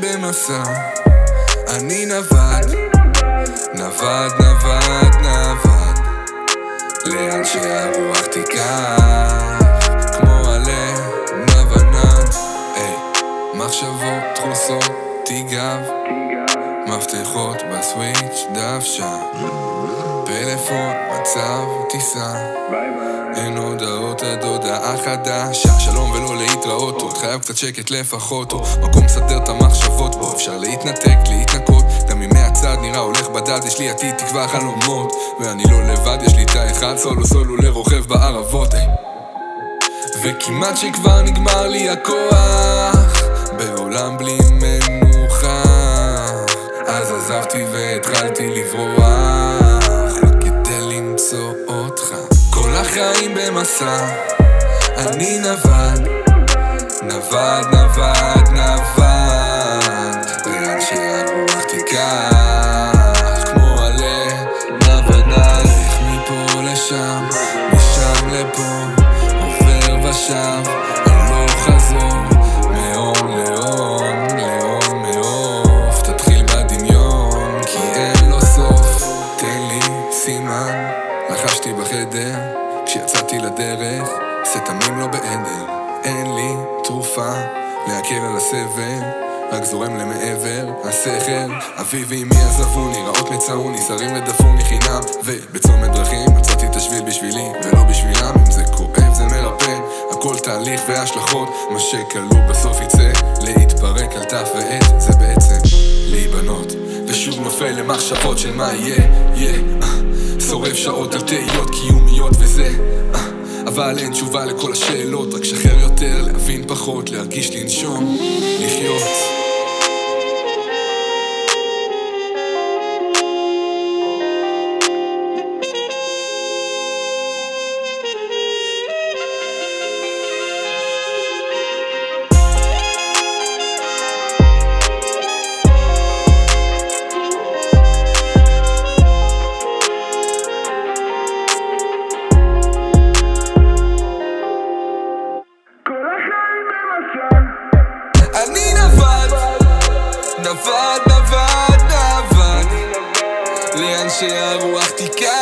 במסע, אני נווד, נווד, נווד, נווד, לאן שהרוח תיקח, כמו עלה נב ענן, היי, מחשבות דחוסות תיגב, מפתחות בסוויץ' שם, פלאפון מצב טיסה, אין הודעות עד הודעה חדשה, שלום ולא להתראות חייב קצת שקט לפחות, או מקום מסדר את המחשבות בו, אפשר להתנתק, להתנקות, גם אם מהצד נראה הולך בדד, יש לי עתיד תקווה חלומות, ואני לא לבד, יש לי תא אחד, סולו סולו לרוכב בערבות. וכמעט שכבר נגמר לי הכוח בעולם בלי מנוחה. אז עזבתי והתחלתי לברוח רק כדי למצוא אותך. כל החיים במסע אני נווד נווד, נווד, נווד לאן שהרוח תיקח. כמו עלה נווד מפה לשם משם לפה עובר ושב הלוך חזור מהון להון, להון מעוף. תתחיל בדמיון כי אין לו סוף. תן לי סימן לחשתי בחדר כשיצאתי לדרך סתמים לא בעדר אין לי תרופה להקל על הסבל רק זורם למעבר, השכל. אבי ואמי עזבוני, רעות מצאוני, שרים רדפוני חינם. ובצומת דרכים מצאתי את השביל בשבילי ולא בשבילם. אם זה כואב זה מרפא הכל תהליך והשלכות. מה שכלוא בסוף יצא להתפרק על תף ועט זה בעצם להיבנות. ושוב נופל למחשבות של מה יהיה, יהיה. אה, שורף שעות על תהיות קיומיות וזה אה, אבל אין תשובה לכל השאלות רק שחרר יותר, להבין פחות, להרגיש לנשום, לחיות נווד, נווד, נווד לאן שהרוח תיקח